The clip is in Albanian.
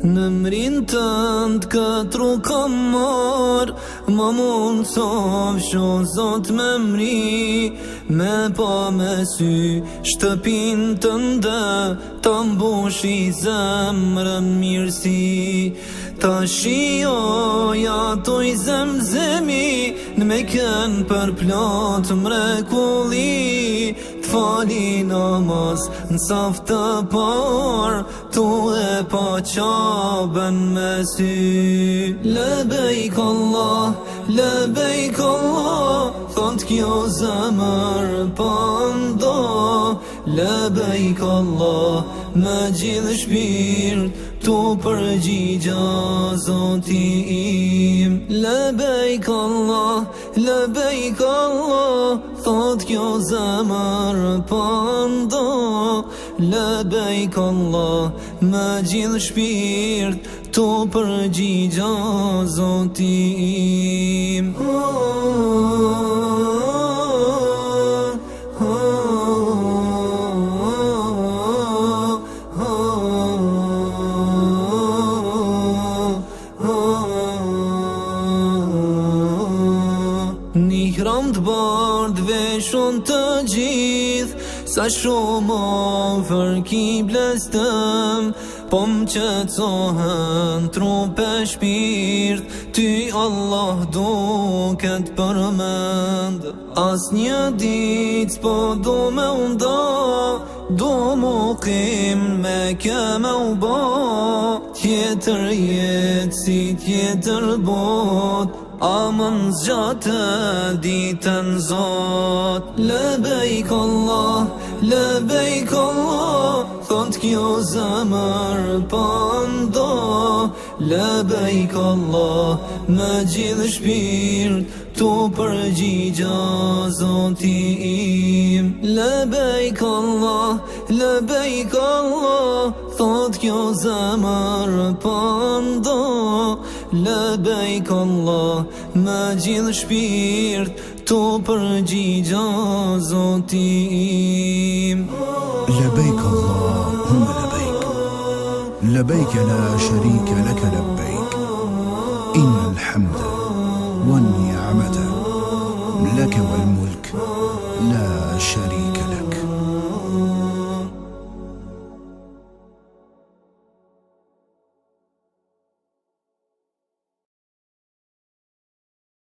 Në mrin të ndë këtë rukë mor Më mund të ofë shumë zot me mri Me pa me sy Shtëpin të ndë Të mbush i zemrë mirësi Ta shio ja të zemzemi zemë zemi Në me kënë për platë mrekulli fali namaz në saftë të par tu e pa qaben me sy le Allah le bejk Allah Thot kjo zëmër pa ndo le Allah me gjithë shpirë tu përgjigja zoti im le Allah Allah Lëbejk Allah, thot kjo zemër pëndo Lëbejk Allah, me gjithë shpirt Tu përgjigjë zotim Oh, oh, oh mund bërë dve shumë të gjithë Sa shumë over ki blestëm Po më qëtësohën trupe shpirt Ty Allah do këtë përmend As një ditë s'po do me unda Do mu kim me kjo me u ba Tjetër jetë si tjetër bot Amën zjatë ditën zot Le bejk Allah, le bejk Allah Thot kjo zëmër pëndo Le Allah, me gjithë shpirt Tu përgjigja zoti im Le Allah, le bejk Allah Thot kjo zëmër pëndo لبيك الله ما جيل شبيرت تو برجي جازوتيم لبيك الله هم لبيك لبيك لا شريك لك لبيك إن الحمد والنعمة لك والملك لا شريك لك